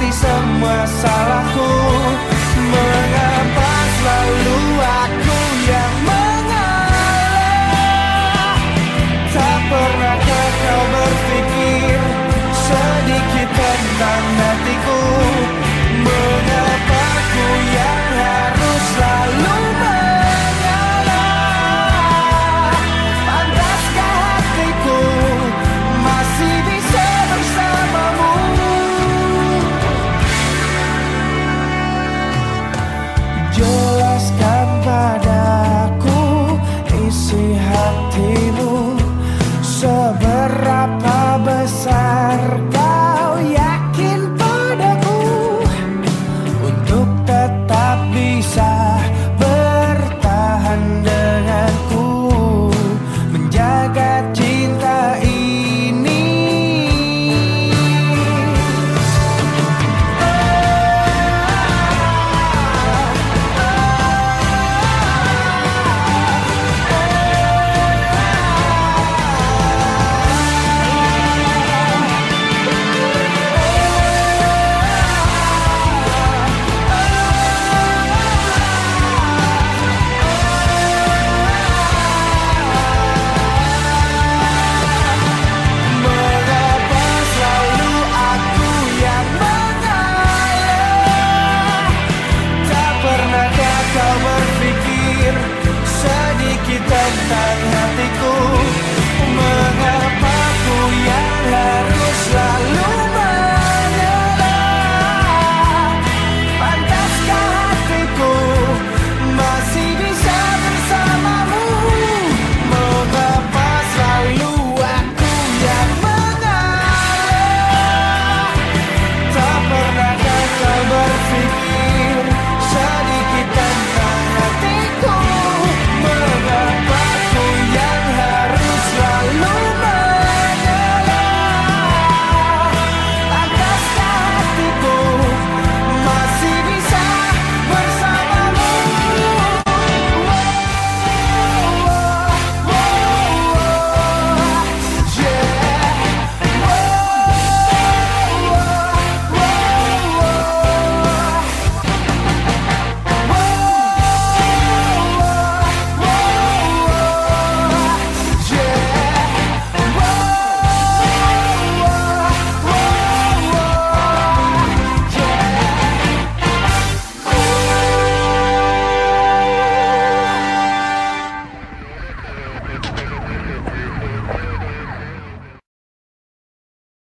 Seperti semua salahku.